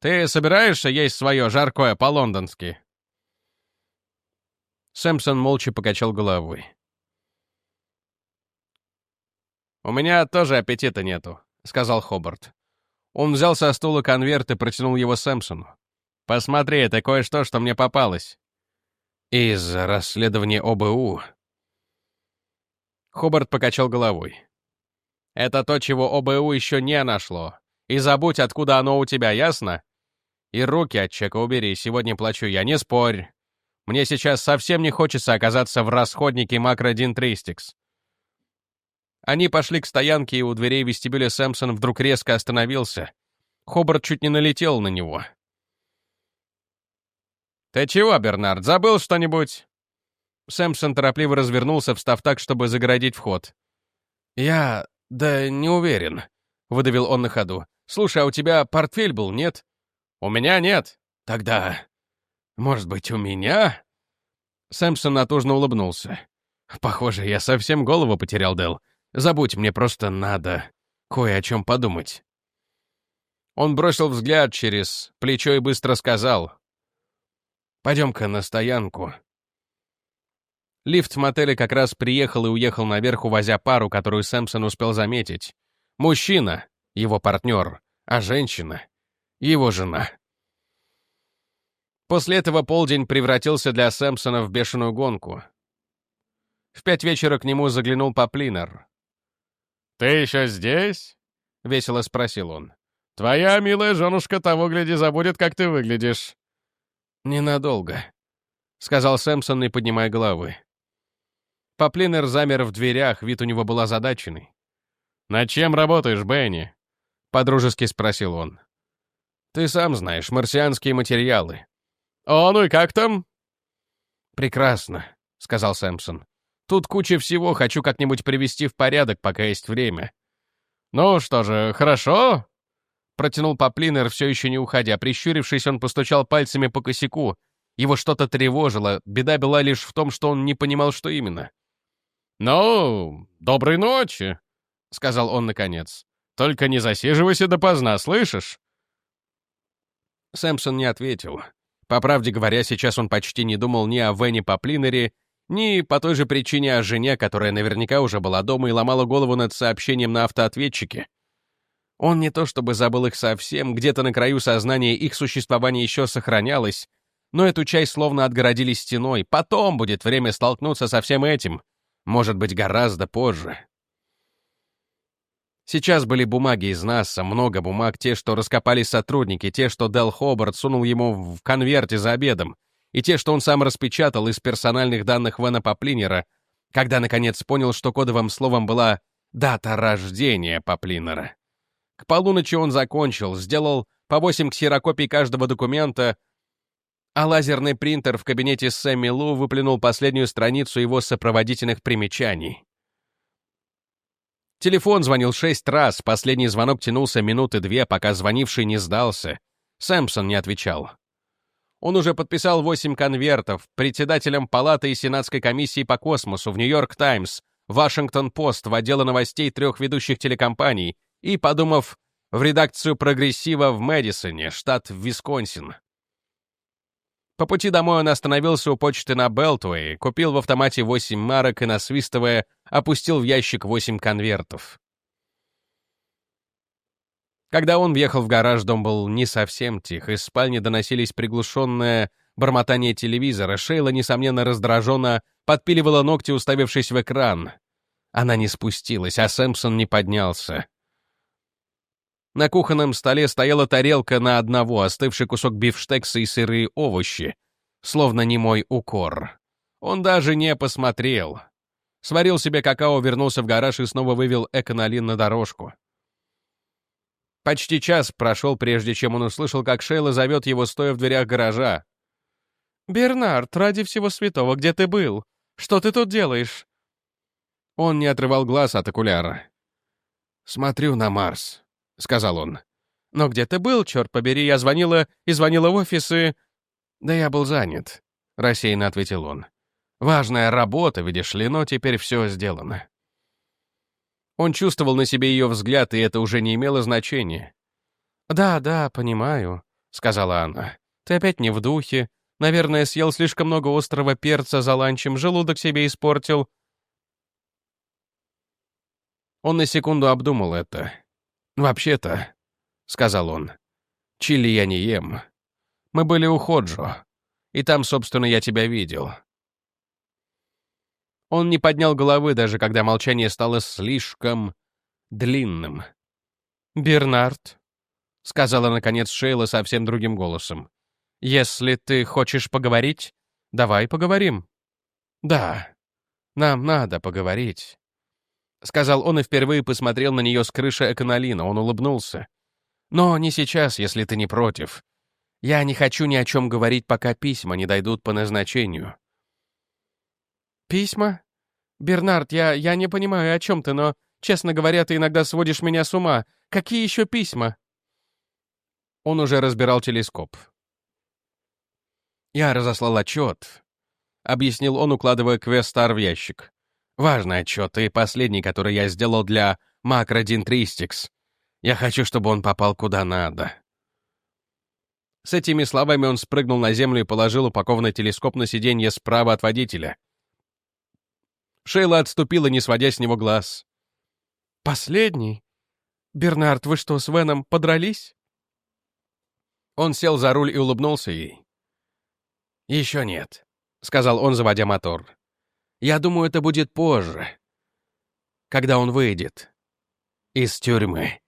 «Ты собираешься есть свое жаркое по-лондонски?» Сэмпсон молча покачал головой. «У меня тоже аппетита нету», — сказал Хобарт. Он взял со стула конверт и протянул его Сэмпсону. «Посмотри, это кое-что, что мне попалось». «Из расследования ОБУ». Хобарт покачал головой. «Это то, чего ОБУ еще не нашло. И забудь, откуда оно у тебя, ясно? И руки от чека убери, сегодня плачу я, не спорь. Мне сейчас совсем не хочется оказаться в расходнике Макродин Тристикс. Они пошли к стоянке, и у дверей вестибюля Сэмпсон вдруг резко остановился. Хобарт чуть не налетел на него. «Ты чего, Бернард, забыл что-нибудь?» Сэмпсон торопливо развернулся, встав так, чтобы загородить вход. «Я... да не уверен», — выдавил он на ходу. «Слушай, а у тебя портфель был, нет?» «У меня нет». «Тогда... может быть, у меня?» Сэмпсон натужно улыбнулся. «Похоже, я совсем голову потерял, Дэл. Забудь, мне просто надо кое о чем подумать». Он бросил взгляд через плечо и быстро сказал. «Пойдем-ка на стоянку». Лифт в мотеле как раз приехал и уехал наверх, увозя пару, которую Сэмпсон успел заметить. Мужчина, его партнер, а женщина, его жена. После этого полдень превратился для Сэмпсона в бешеную гонку. В пять вечера к нему заглянул Поплинер. «Ты еще здесь?» — весело спросил он. «Твоя милая женушка того, гляди, забудет, как ты выглядишь». «Ненадолго», — сказал Сэмпсон, не поднимая головы. Поплинер замер в дверях, вид у него был озадаченный. «Над чем работаешь, Бенни?» — подружески спросил он. «Ты сам знаешь, марсианские материалы». «О, ну и как там?» «Прекрасно», — сказал Сэмпсон. Тут куча всего, хочу как-нибудь привести в порядок, пока есть время». «Ну что же, хорошо?» Протянул Поплинер, все еще не уходя. Прищурившись, он постучал пальцами по косяку. Его что-то тревожило. Беда была лишь в том, что он не понимал, что именно. «Ну, доброй ночи», — сказал он наконец. «Только не засиживайся допоздна, слышишь?» Сэмпсон не ответил. По правде говоря, сейчас он почти не думал ни о Вене Поплинере, ни по той же причине о жене, которая наверняка уже была дома и ломала голову над сообщением на автоответчике. Он не то чтобы забыл их совсем, где-то на краю сознания их существование еще сохранялось, но эту часть словно отгородили стеной. Потом будет время столкнуться со всем этим. Может быть, гораздо позже. Сейчас были бумаги из НАСА, много бумаг, те, что раскопали сотрудники, те, что Дел Хобарт сунул ему в конверте за обедом, и те, что он сам распечатал из персональных данных Вена Поплинера, когда, наконец, понял, что кодовым словом была дата рождения Поплинера. К полуночи он закончил, сделал по 8 ксерокопий каждого документа, а лазерный принтер в кабинете Сэмми Лу выплюнул последнюю страницу его сопроводительных примечаний. Телефон звонил шесть раз, последний звонок тянулся минуты две, пока звонивший не сдался. Сэмпсон не отвечал. Он уже подписал восемь конвертов председателем Палаты и Сенатской комиссии по космосу в Нью-Йорк Таймс, Вашингтон-Пост, в отделы новостей трех ведущих телекомпаний и, подумав, в редакцию «Прогрессива» в Мэдисоне, штат Висконсин. По пути домой он остановился у почты на Белтвей, купил в автомате 8 марок и, насвистывая, опустил в ящик 8 конвертов. Когда он въехал в гараж, дом был не совсем тих, из спальни доносились приглушенное бормотание телевизора, Шейла, несомненно, раздраженно подпиливала ногти, уставившись в экран. Она не спустилась, а Сэмпсон не поднялся. На кухонном столе стояла тарелка на одного, остывший кусок бифштекса и сырые овощи, словно немой укор. Он даже не посмотрел. Сварил себе какао, вернулся в гараж и снова вывел Эконолин на дорожку. Почти час прошел, прежде чем он услышал, как Шейла зовет его, стоя в дверях гаража. «Бернард, ради всего святого, где ты был? Что ты тут делаешь?» Он не отрывал глаз от окуляра. «Смотрю на Марс», — сказал он. «Но где ты был, черт побери? Я звонила и звонила в офис и...» «Да я был занят», — рассеянно ответил он. «Важная работа, видишь ли, но теперь все сделано». Он чувствовал на себе ее взгляд, и это уже не имело значения. «Да, да, понимаю», — сказала она. «Ты опять не в духе. Наверное, съел слишком много острого перца за ланчем, желудок себе испортил». Он на секунду обдумал это. «Вообще-то», — сказал он, — «чили я не ем. Мы были у Ходжо, и там, собственно, я тебя видел». Он не поднял головы, даже когда молчание стало слишком длинным. «Бернард», — сказала, наконец, Шейла совсем другим голосом, — «если ты хочешь поговорить, давай поговорим». «Да, нам надо поговорить». — сказал он и впервые посмотрел на нее с крыши Эконолина. Он улыбнулся. «Но не сейчас, если ты не против. Я не хочу ни о чем говорить, пока письма не дойдут по назначению». «Письма? Бернард, я, я не понимаю, о чем ты, но, честно говоря, ты иногда сводишь меня с ума. Какие еще письма?» Он уже разбирал телескоп. «Я разослал отчет», — объяснил он, укладывая квестар в ящик. Важный отчет и последний, который я сделал для Macrodintриstics. Я хочу, чтобы он попал куда надо. С этими словами он спрыгнул на землю и положил упакованный телескоп на сиденье справа от водителя. Шейла отступила, не сводя с него глаз. «Последний? Бернард, вы что, с Веном подрались?» Он сел за руль и улыбнулся ей. «Еще нет», — сказал он, заводя мотор. Я думаю, это будет позже, когда он выйдет из тюрьмы.